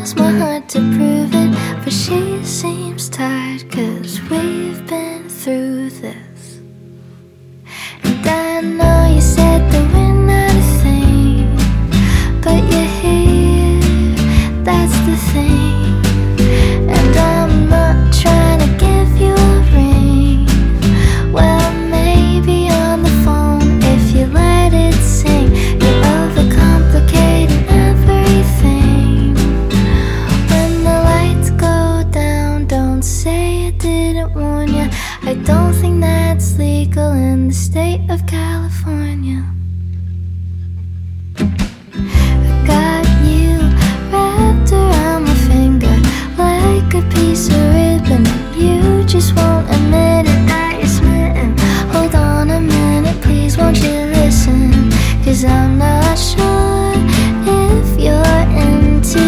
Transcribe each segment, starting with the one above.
cause my heart to break the state of California. I got you wrapped around my finger like a piece of ribbon. You just won't admit it that you're smitten. Hold on a minute, please, won't you I'm not sure if you're into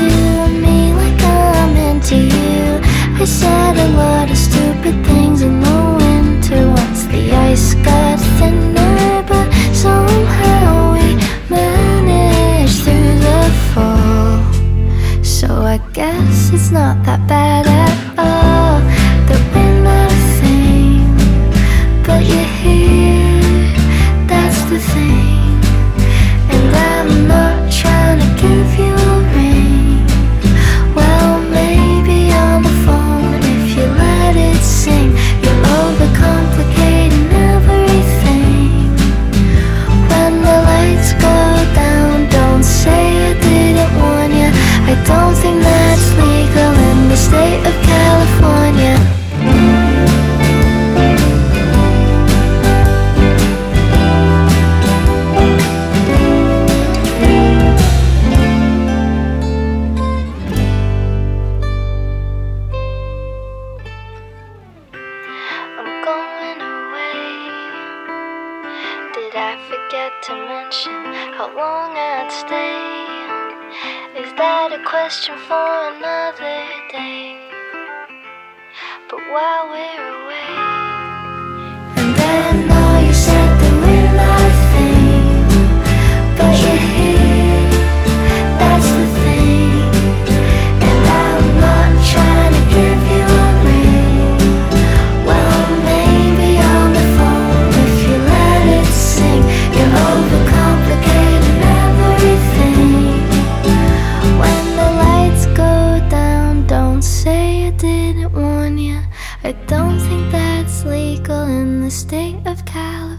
me like I'm into you. I said a lot of stupid things in the winter once the ice got. I guess it's not that bad to mention how long I'd stay. Is that a question for another day? But while we're I don't think that's legal in the state of California.